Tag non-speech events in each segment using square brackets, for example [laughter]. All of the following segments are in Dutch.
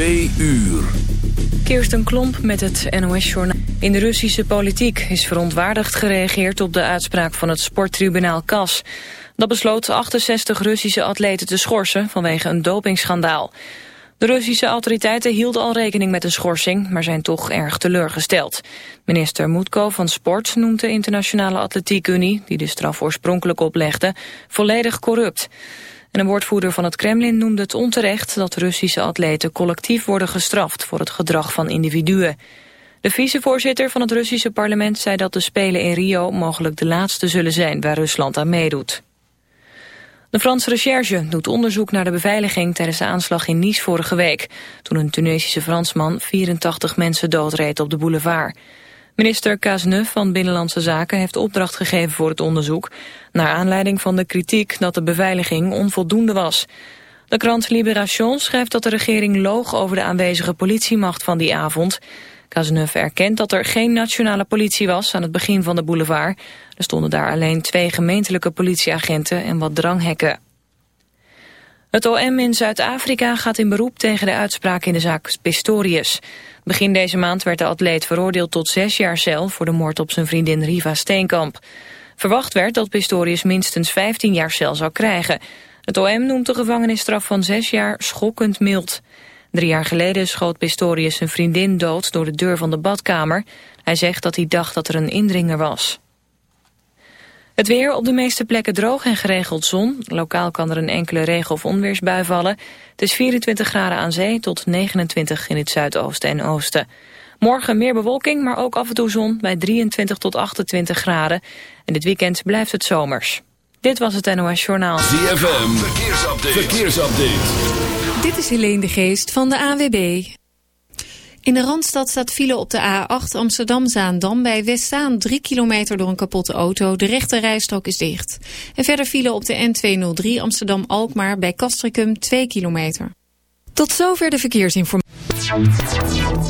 Twee uur. Klomp met het NOS-journaal. In de Russische politiek is verontwaardigd gereageerd op de uitspraak van het sporttribunaal CAS. Dat besloot 68 Russische atleten te schorsen vanwege een dopingschandaal. De Russische autoriteiten hielden al rekening met een schorsing, maar zijn toch erg teleurgesteld. Minister Moetko van Sport noemt de Internationale Atletiekunie, die de straf oorspronkelijk oplegde, volledig corrupt. En een woordvoerder van het Kremlin noemde het onterecht dat Russische atleten collectief worden gestraft voor het gedrag van individuen. De vicevoorzitter van het Russische parlement zei dat de Spelen in Rio mogelijk de laatste zullen zijn waar Rusland aan meedoet. De Franse recherche doet onderzoek naar de beveiliging tijdens de aanslag in Nice vorige week, toen een Tunesische Fransman 84 mensen doodreed op de boulevard. Minister Cazeneuve van Binnenlandse Zaken heeft opdracht gegeven voor het onderzoek, naar aanleiding van de kritiek dat de beveiliging onvoldoende was. De krant Libération schrijft dat de regering loog over de aanwezige politiemacht van die avond. Cazeneuve erkent dat er geen nationale politie was aan het begin van de boulevard. Er stonden daar alleen twee gemeentelijke politieagenten en wat dranghekken. Het OM in Zuid-Afrika gaat in beroep tegen de uitspraak in de zaak Pistorius. Begin deze maand werd de atleet veroordeeld tot zes jaar cel... voor de moord op zijn vriendin Riva Steenkamp. Verwacht werd dat Pistorius minstens 15 jaar cel zou krijgen. Het OM noemt de gevangenisstraf van zes jaar schokkend mild. Drie jaar geleden schoot Pistorius zijn vriendin dood door de deur van de badkamer. Hij zegt dat hij dacht dat er een indringer was. Het weer op de meeste plekken droog en geregeld zon. Lokaal kan er een enkele regen- of onweersbui vallen. Het is 24 graden aan zee tot 29 in het zuidoosten en oosten. Morgen meer bewolking, maar ook af en toe zon bij 23 tot 28 graden. En dit weekend blijft het zomers. Dit was het NOS Journaal. ZFM, verkeersupdate. verkeersupdate. Dit is Helene de Geest van de AWB. In de Randstad staat file op de A8 Amsterdam-Zaandam bij Westzaan 3 kilometer door een kapotte auto. De rechte rijstrook is dicht. En verder file op de N203 Amsterdam-Alkmaar bij Castricum 2 kilometer. Tot zover de verkeersinformatie.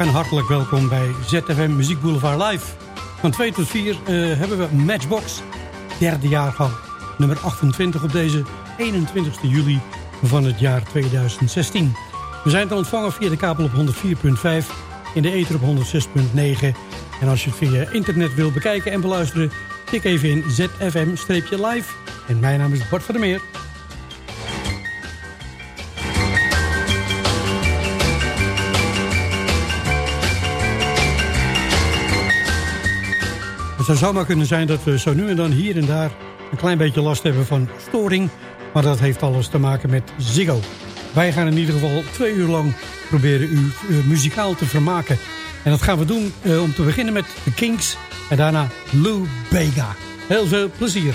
En hartelijk welkom bij ZFM Muziek Boulevard Live. Van 2 tot 4 uh, hebben we Matchbox, derde jaargang, nummer 28 op deze 21 juli van het jaar 2016. We zijn te ontvangen via de kabel op 104.5, in de ether op 106.9. En als je het via internet wil bekijken en beluisteren, tik even in ZFM-live. En mijn naam is Bart van der Meer. Het zou zomaar kunnen zijn dat we zo nu en dan hier en daar een klein beetje last hebben van storing. Maar dat heeft alles te maken met Ziggo. Wij gaan in ieder geval twee uur lang proberen u uh, muzikaal te vermaken. En dat gaan we doen uh, om te beginnen met The Kings en daarna Lou Bega. Heel veel plezier.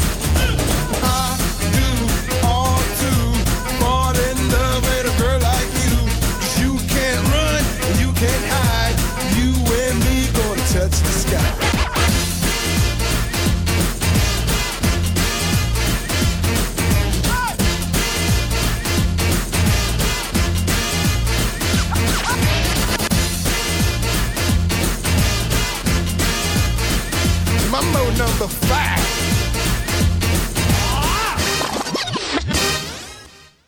Number five.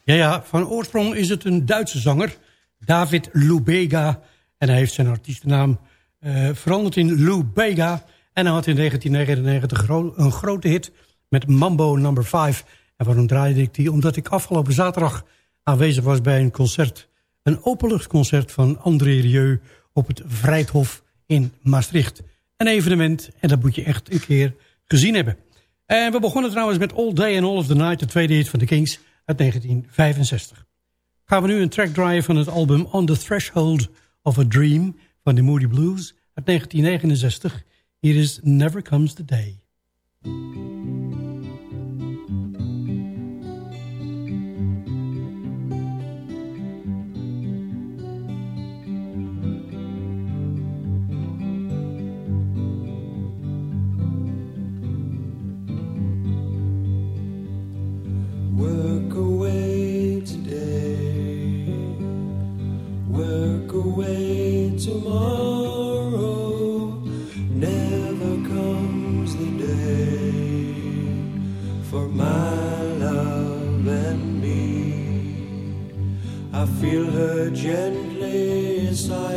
Ja, ja, van oorsprong is het een Duitse zanger, David Lubega. En hij heeft zijn artiestennaam eh, veranderd in Lubega. En hij had in 1999 gro een grote hit met Mambo Number 5. En waarom draaide ik die? Omdat ik afgelopen zaterdag aanwezig was bij een concert. Een openluchtconcert van André Rieu op het Vrijthof in Maastricht. Een evenement en dat moet je echt een keer gezien hebben. En we begonnen trouwens met All Day and All of the Night, de tweede hit van de Kings uit 1965. Gaan we nu een track draaien van het album On the Threshold of a Dream van de Moody Blues uit 1969. Hier is Never Comes the Day. Tomorrow. Never comes the day for my love and me. I feel her gently sighing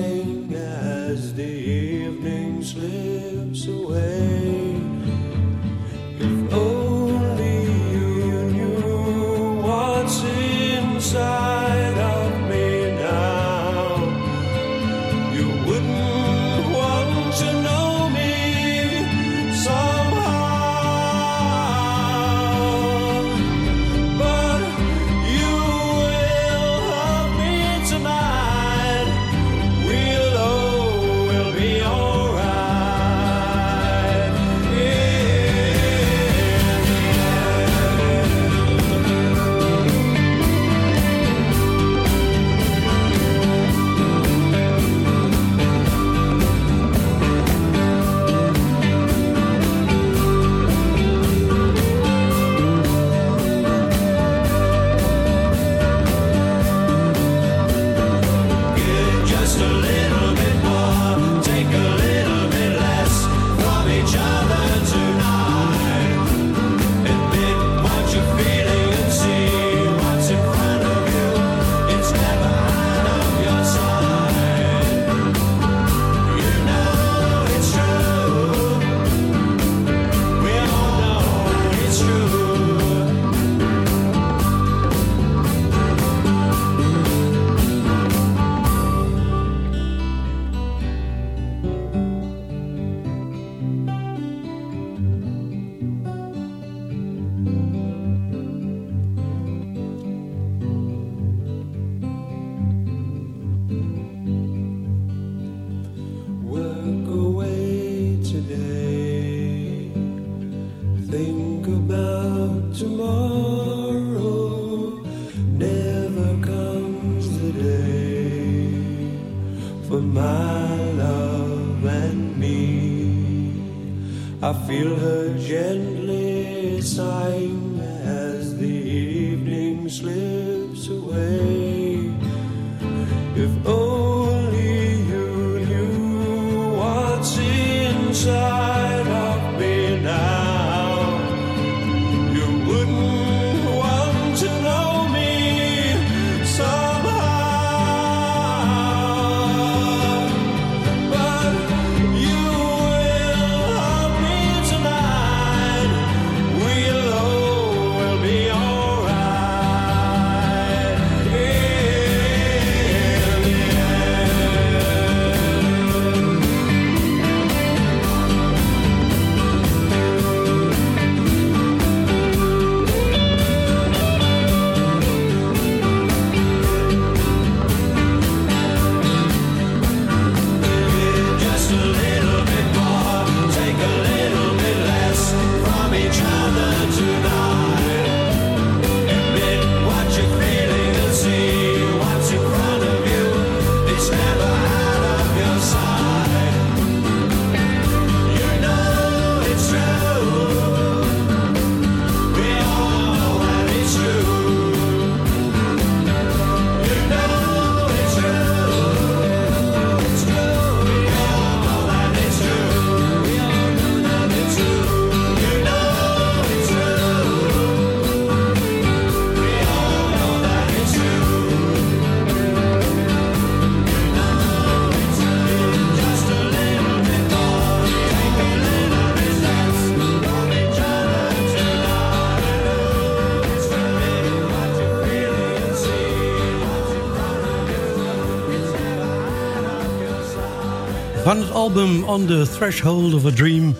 album On the Threshold of a Dream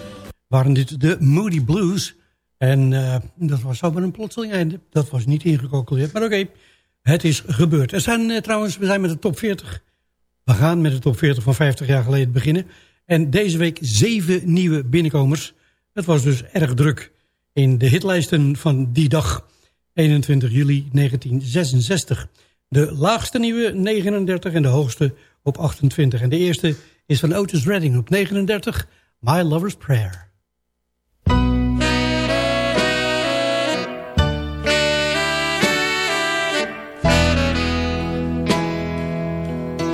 waren dit de Moody Blues. En uh, dat was zomaar een plotseling einde. Dat was niet ingecalculeerd, maar oké. het is gebeurd. Er zijn uh, trouwens, we zijn met de top 40. We gaan met de top 40 van 50 jaar geleden beginnen. En deze week zeven nieuwe binnenkomers. Het was dus erg druk in de hitlijsten van die dag. 21 juli 1966. De laagste nieuwe 39 en de hoogste op 28. En de eerste is van Otis Redding op 39, My Lover's Prayer.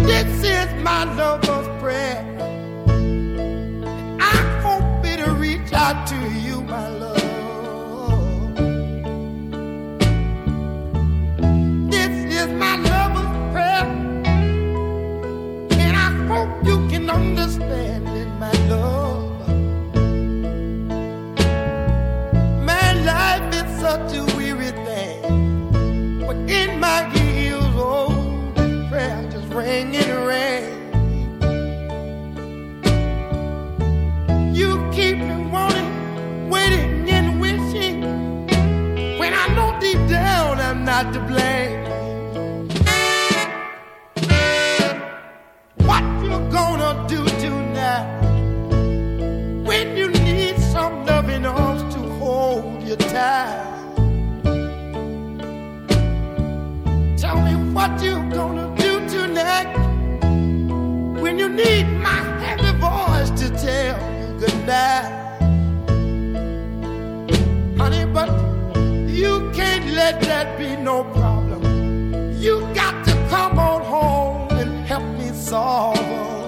This is and ring. You keep me wanting, waiting and wishing. When I know deep down I'm not to blame. What you gonna do tonight? When you need some loving arms to hold you tight. You need my heavy voice to tell you goodnight. Honey, but you can't let that be no problem. You got to come on home and help me solve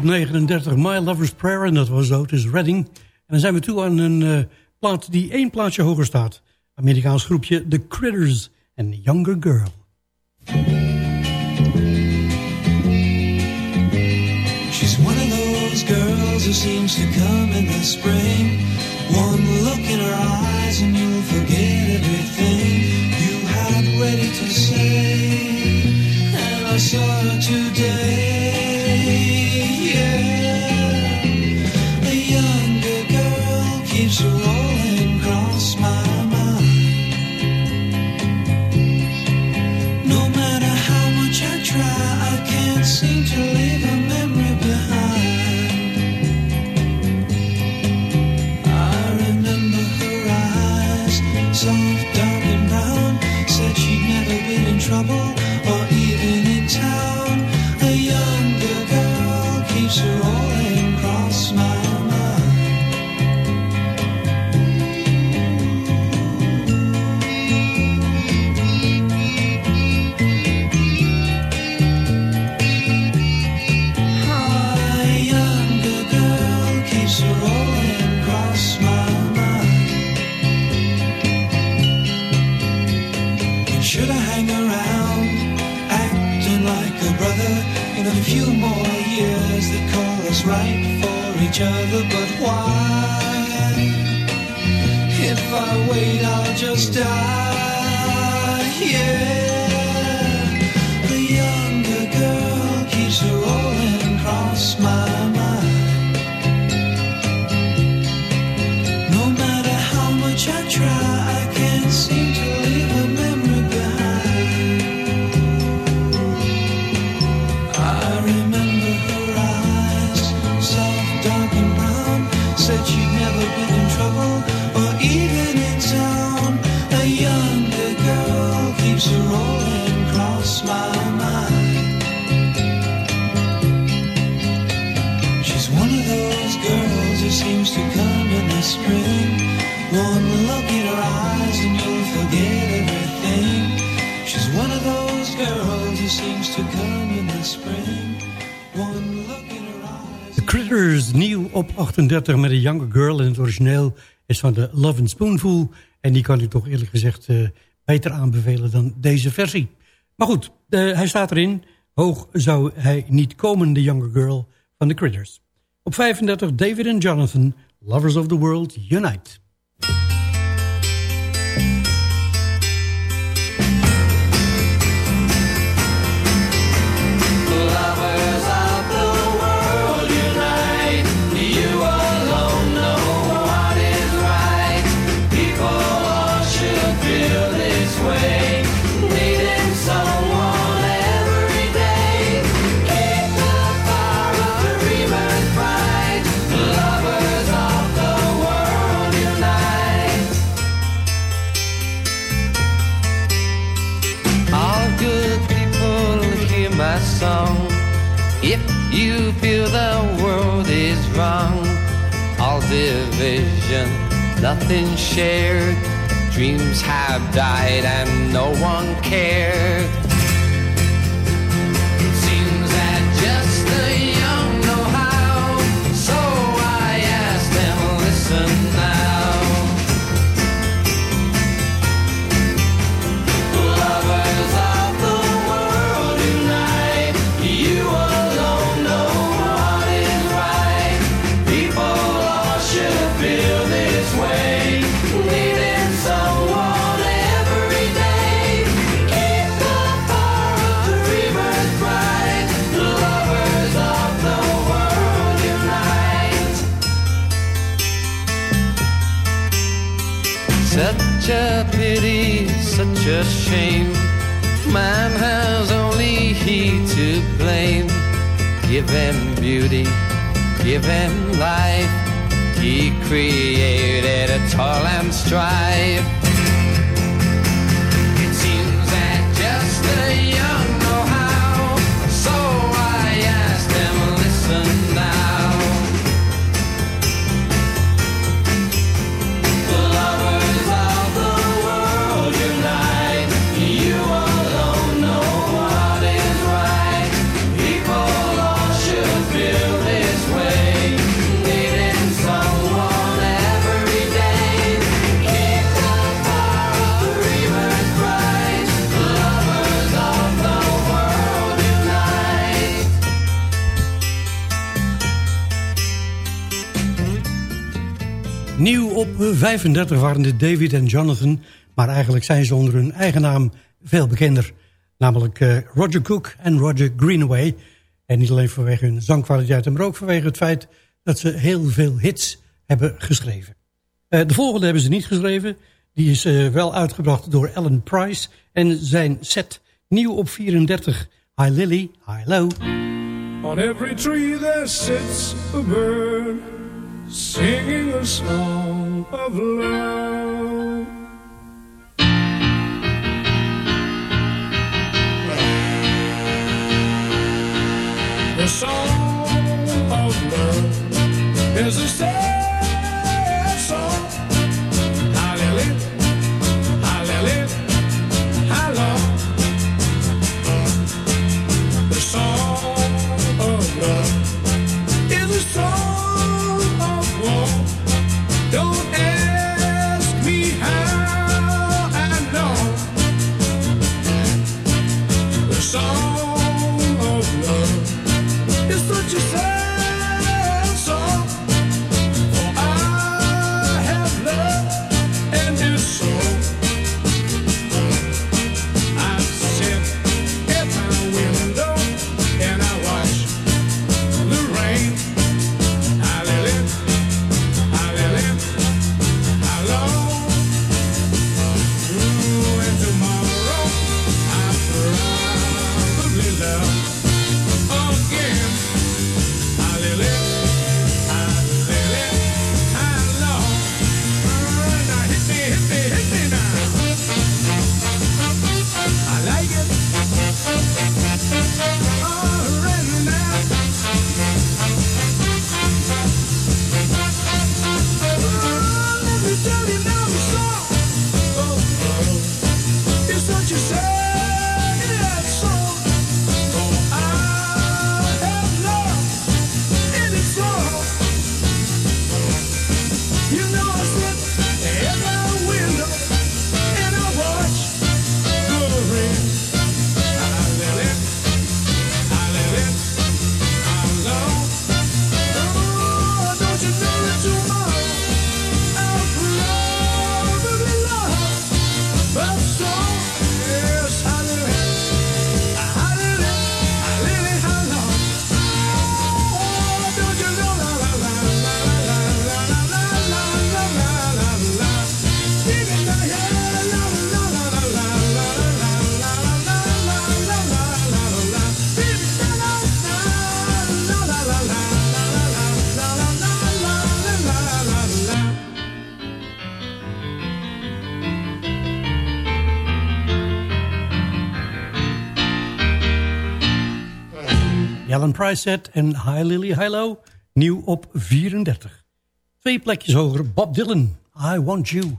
op 39, My Lover's Prayer. En dat was Otis Redding. En dan zijn we toe aan een uh, plaat die één plaatsje hoger staat. Amerikaans groepje The Critters en Younger Girl. She's one of those girls who seems to come in the spring. One look in her eyes and you'll forget everything you had ready to say. And I saw her today. Other. But why? If I wait, I'll just die. Yeah. Across my mind. She's one of those girls who seems to come in the spring. One look in her eyes and you'll forget everything. She's one of those girls who seems to come in the spring. One look in her eyes. The Critters, nieuw op 38 met een Younger Girl. En het origineel is van de Love and Spoonful. En die kan ik toch eerlijk gezegd eh, beter aanbevelen dan deze versie. Maar goed, hij staat erin. Hoog zou hij niet komen, de Younger Girl van de Critters. Op 35 David en Jonathan, Lovers of the World Unite. The world is wrong, all division, nothing shared. Dreams have died and no one cared. Such a shame. Man has only he to blame. Give him beauty, give him life. He created a toil and strife. Nieuw op 35 waren dit David en Jonathan. Maar eigenlijk zijn ze onder hun eigen naam veel bekender. Namelijk eh, Roger Cook en Roger Greenaway. En niet alleen vanwege hun zangkwaliteit, maar ook vanwege het feit dat ze heel veel hits hebben geschreven. Eh, de volgende hebben ze niet geschreven. Die is eh, wel uitgebracht door Alan Price. En zijn set nieuw op 34. Hi Lily, hi Low. On every tree there sits a bird singing a song of love. Alan Price en Hi Lily, Hi Low, nieuw op 34. Twee plekjes hoger, Bob Dylan, I Want You.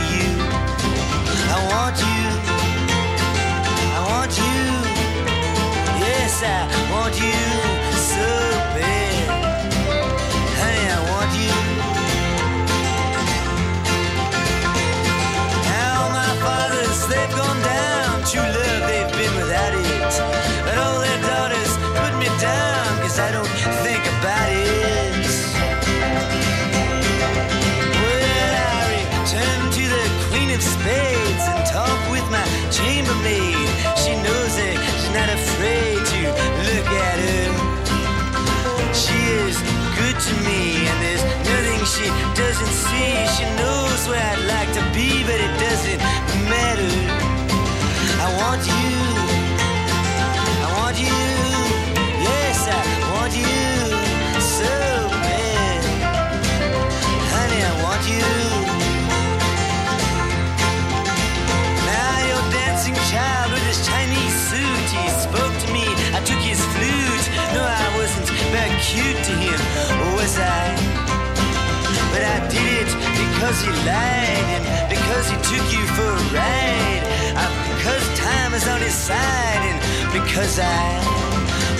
Because he lied and because he took you for a ride. Uh, because time is on his side and because I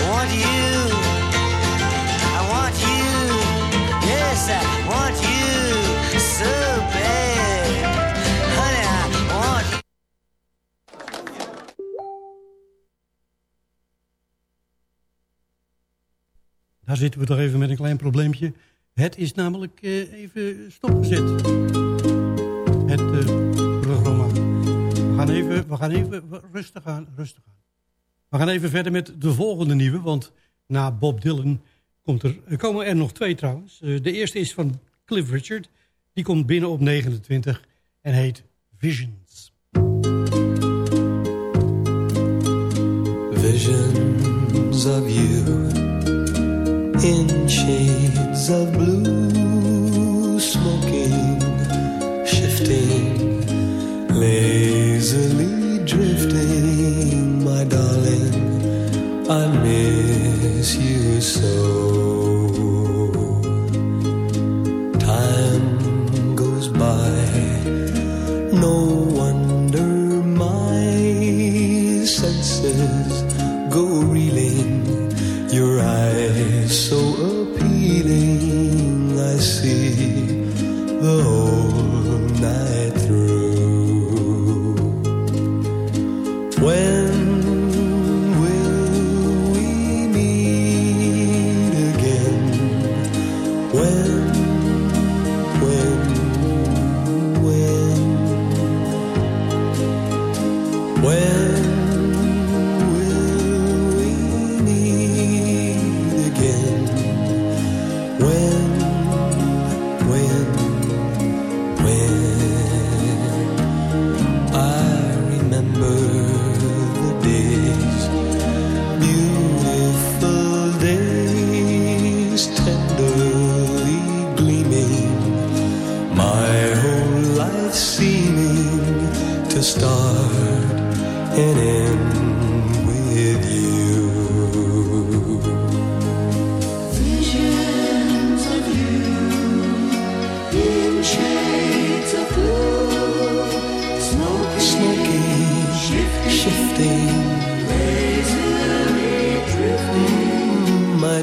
want you. I want you. Yes, I want you so bad. I want you. Daar zitten we toch even met een klein probleempje. Het is namelijk eh, even stopgezet. Het eh, programma. We gaan even, we gaan even rustig aan, rustig aan. We gaan even verder met de volgende nieuwe, want na Bob Dylan komt er, er komen er nog twee trouwens. Eh, de eerste is van Cliff Richard. Die komt binnen op 29 en heet Visions. Visions of you in shades of blue, smoking, shifting, lazily drifting, my darling. I miss you so.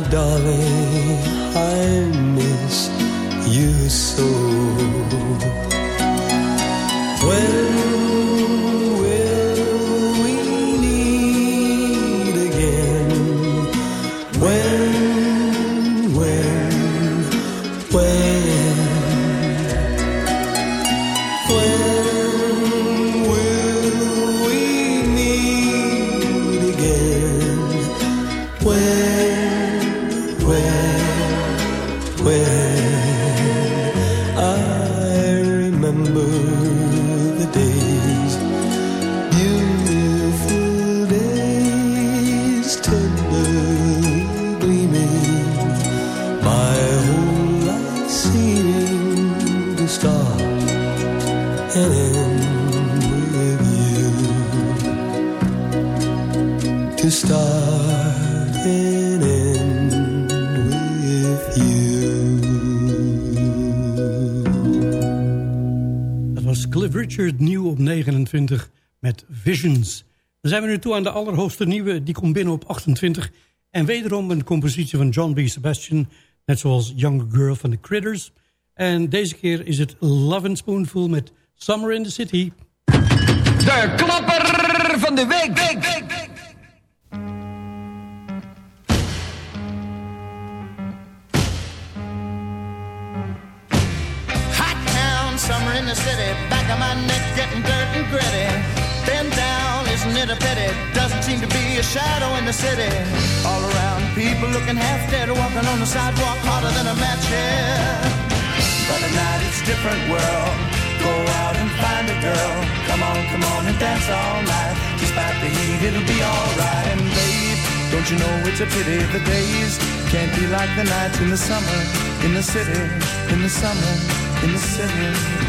Darling, I miss you so. Richard, nieuw op 29 met Visions. Dan zijn we nu toe aan de allerhoogste nieuwe. Die komt binnen op 28. En wederom een compositie van John B. Sebastian. Net zoals Young Girl van de Critters. En deze keer is het Love and Spoonful met Summer in the City. De klapper van de week. Hot in the city. Back of my neck getting dirt and gritty. Bend down, isn't it a pity? Doesn't seem to be a shadow in the city. All around, people looking half dead, walking on the sidewalk harder than a match here. But at night it's a different world. Go out and find a girl. Come on, come on and dance all night. Despite the heat, it'll be alright. And babe, don't you know it's a pity the days can't be like the nights in the summer, in the city, in the summer, in the city.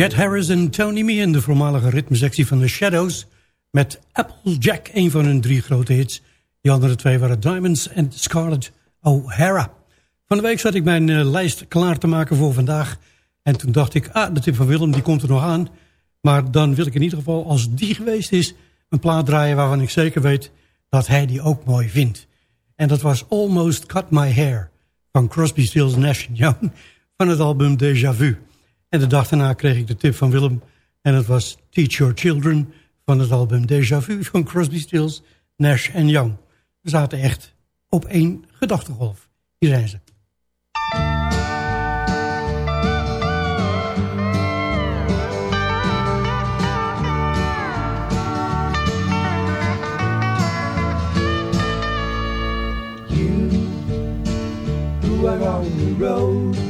Jet Harris en Tony Meehan, de voormalige ritmesectie van The Shadows... met Applejack, een van hun drie grote hits. Die andere twee waren Diamonds en Scarlett O'Hara. Van de week zat ik mijn eh, lijst klaar te maken voor vandaag. En toen dacht ik, ah, de tip van Willem, die komt er nog aan. Maar dan wil ik in ieder geval, als die geweest is... een plaat draaien waarvan ik zeker weet dat hij die ook mooi vindt. En dat was Almost Cut My Hair van Crosby, Stills, Nash Young... van het album Déjà Vu. En de dag daarna kreeg ik de tip van Willem. En het was Teach Your Children van het album Déjà Vu van Crosby, Stills, Nash Young. We zaten echt op één gedachtegolf. Hier zijn ze. who are on the road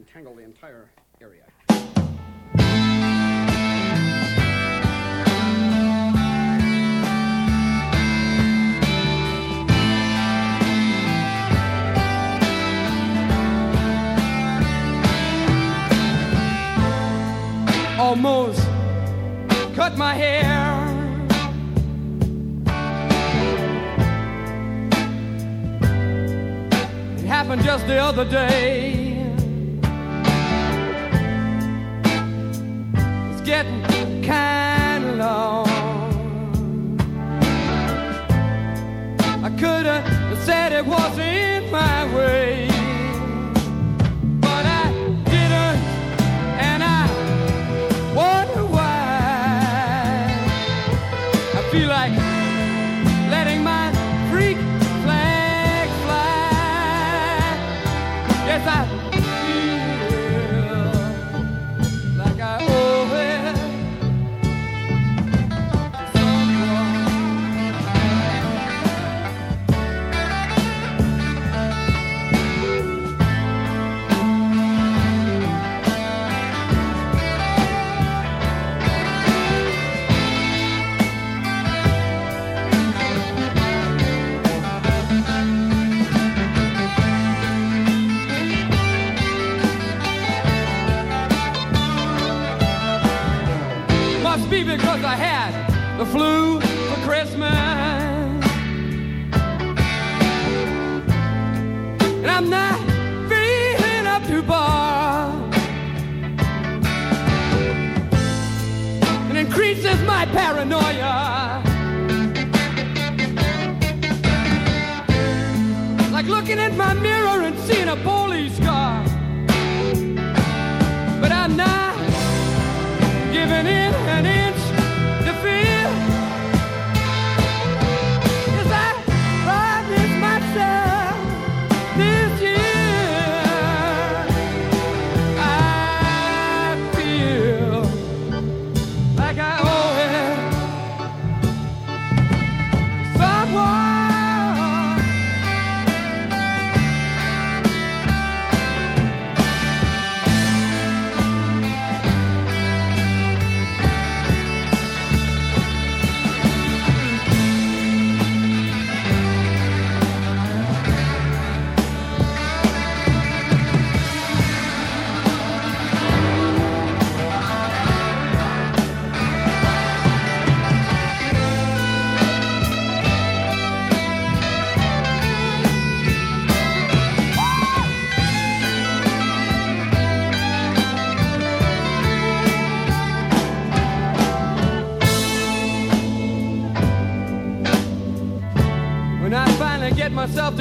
entangle the entire area. Almost cut my hair. It happened just the other day. Kind of long. I could have said it wasn't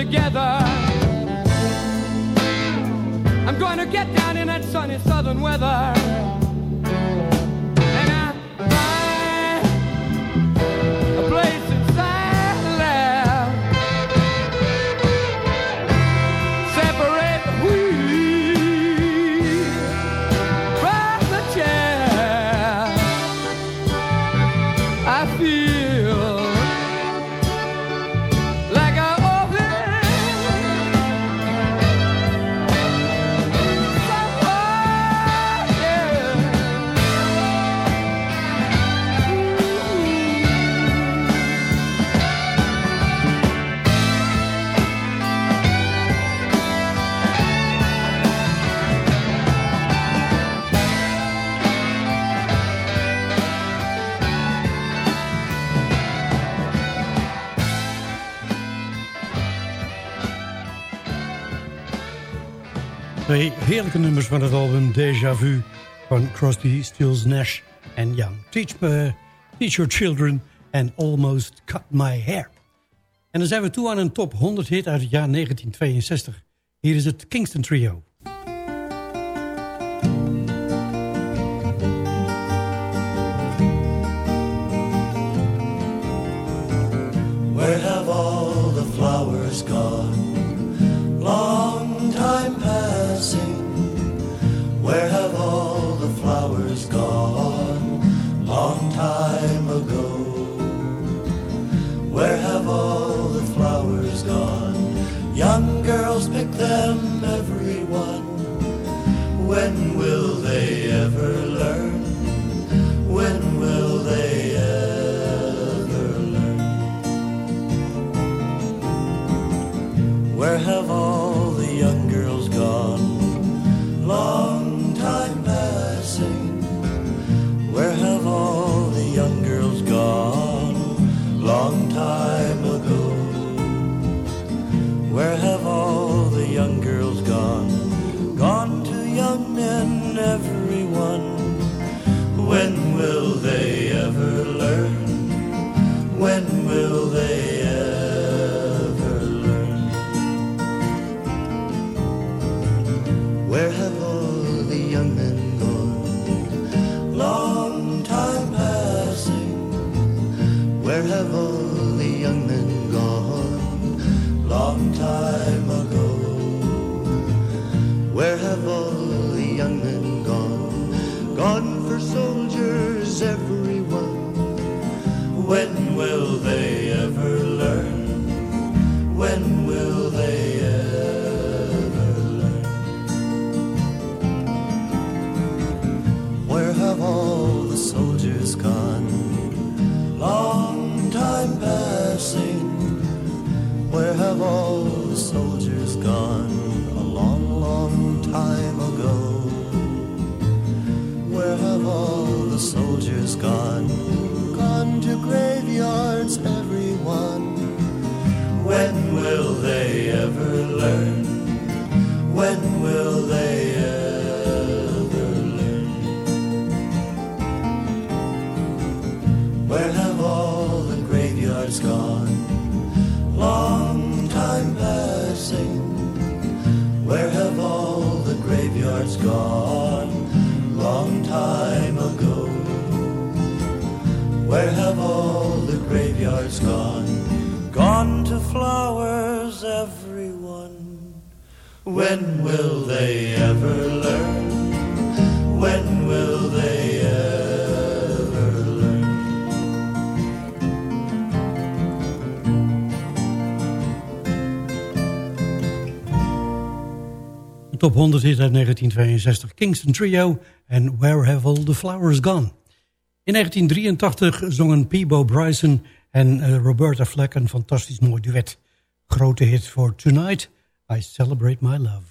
together. I'm going to get down in that sunny southern weather. heerlijke nummers van het album Deja Vu van Crosby, Stills, Nash en Young. Teach, me, teach Your Children and Almost Cut My Hair. En dan zijn we toe aan een top 100 hit uit het jaar 1962. Hier is het Kingston Trio. Where have all Where have all the graveyards gone? Gone to flowers, everyone. When will they ever learn? When will they ever learn? Top 100 is uit 1962 Kingston Trio en Where Have All the Flowers Gone? In 1983 zongen Peebo Bryson en eh, Roberta Flack een fantastisch mooi duet. Grote hit voor Tonight, I Celebrate My Love.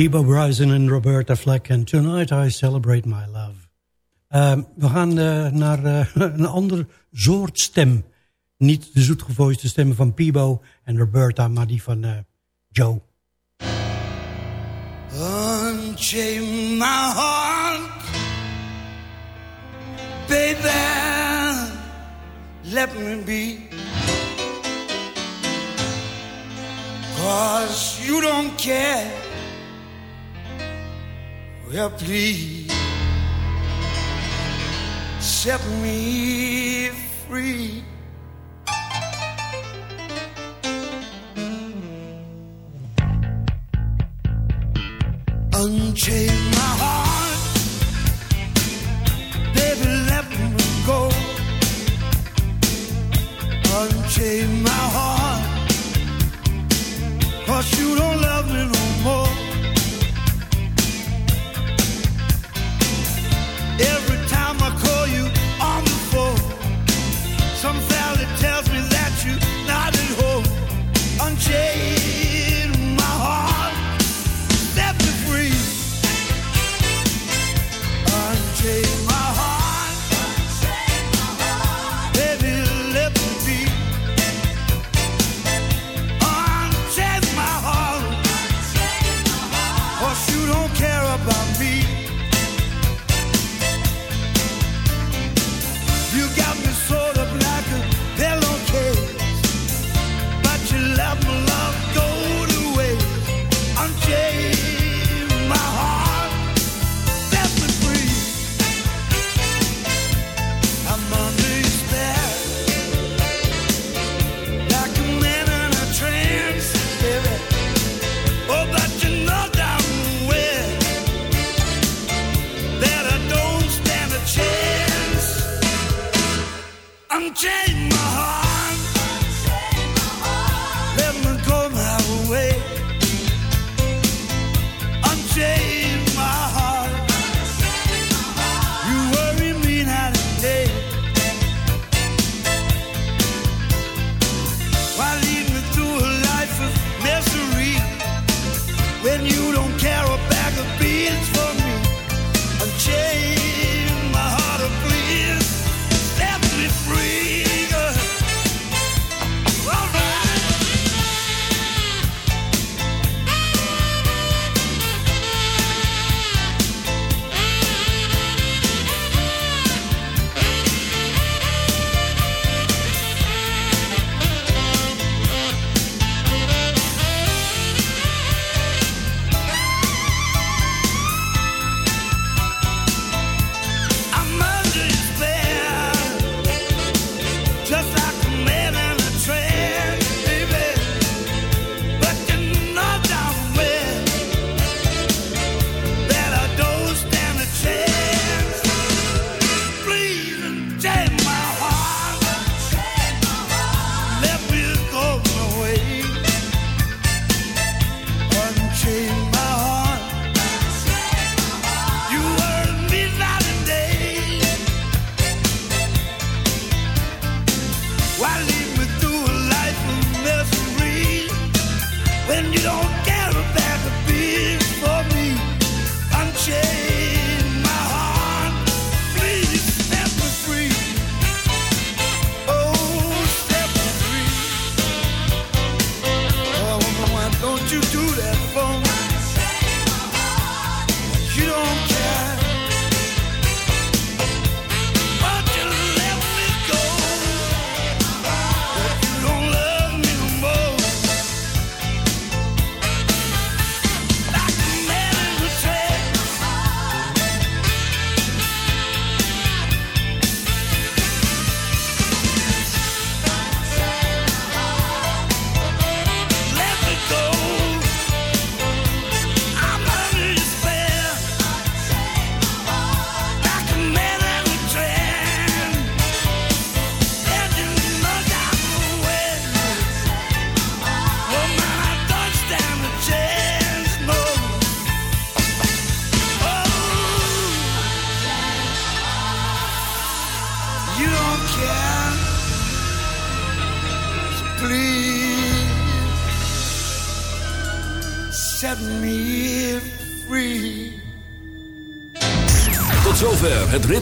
Heba Bryson en Roberta Fleck. En Tonight I Celebrate My Love. Uh, we gaan eh, naar eh, [laughs] een ander soort stem niet de zoetgevoelige stemmen van Pibo en Roberta, maar die van uh, Joe. Unchain my heart, baby, let me be. Cause you don't care, well please, set me free. Unchain my heart, baby, let me go. Unchain my you don't love me no more.